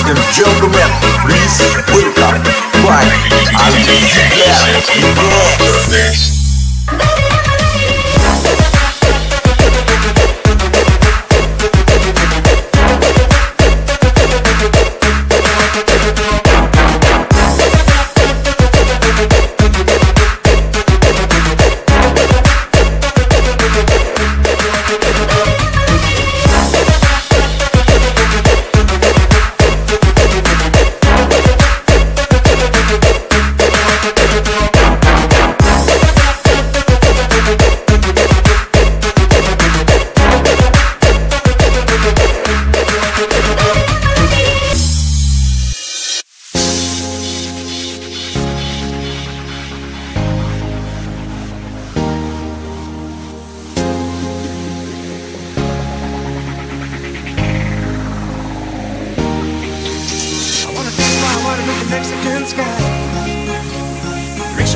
Mr. Joker Rap, please welcome. up. Right, I'll be back. Yes.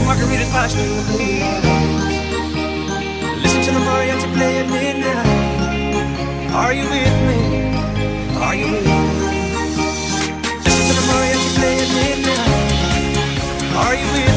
margaritas watch me the moonlight. Listen to the mariachi play at midnight. Are you with me? Are you with me? Listen to the mariachi play at midnight. Are you with me?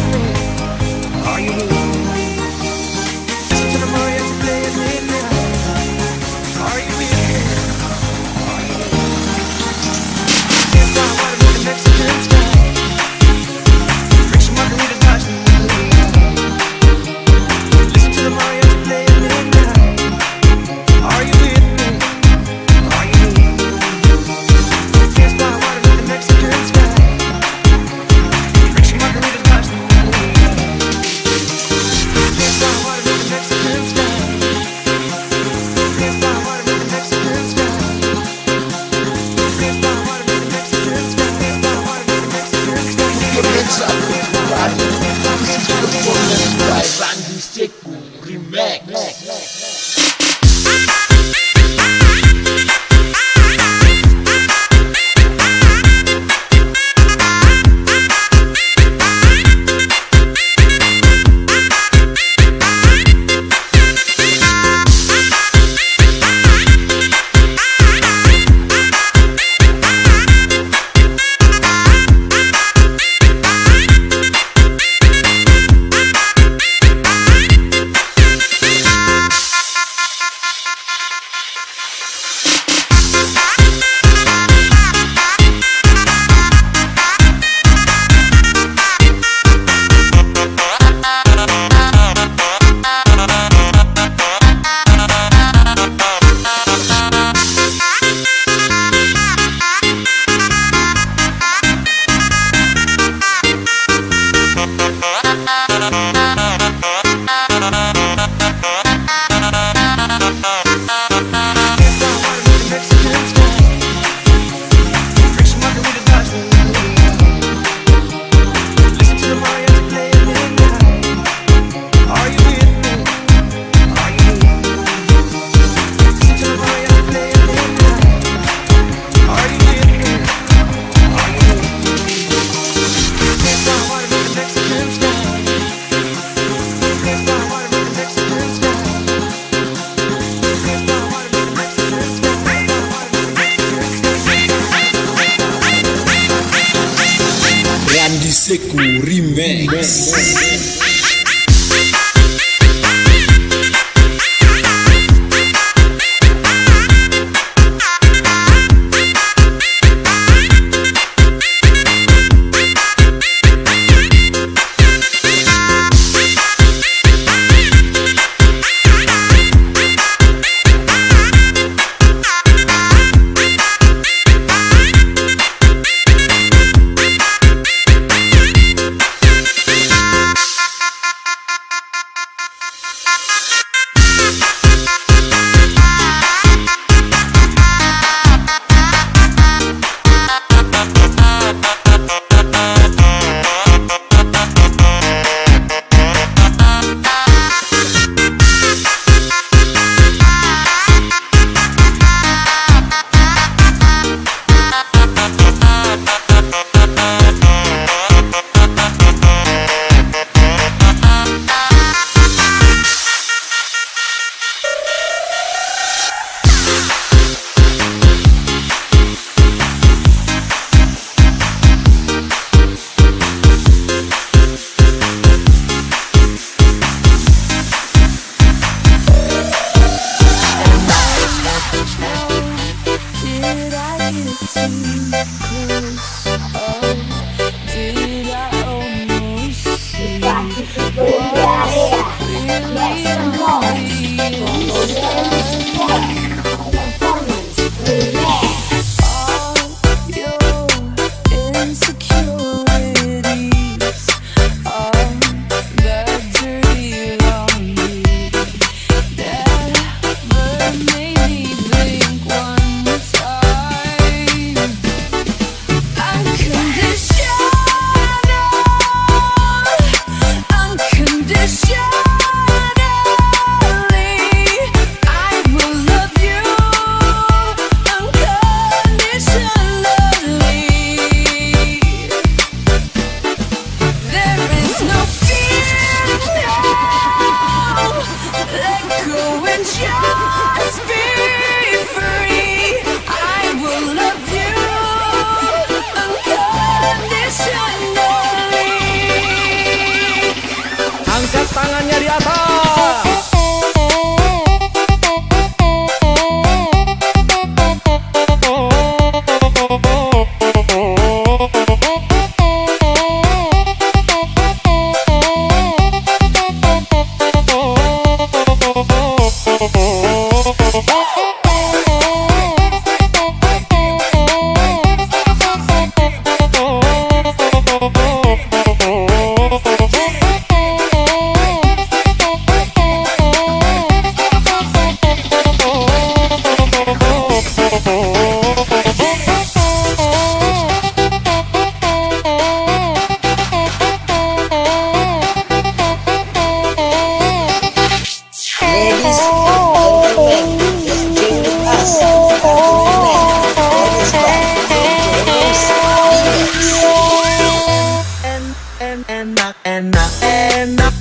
Культура.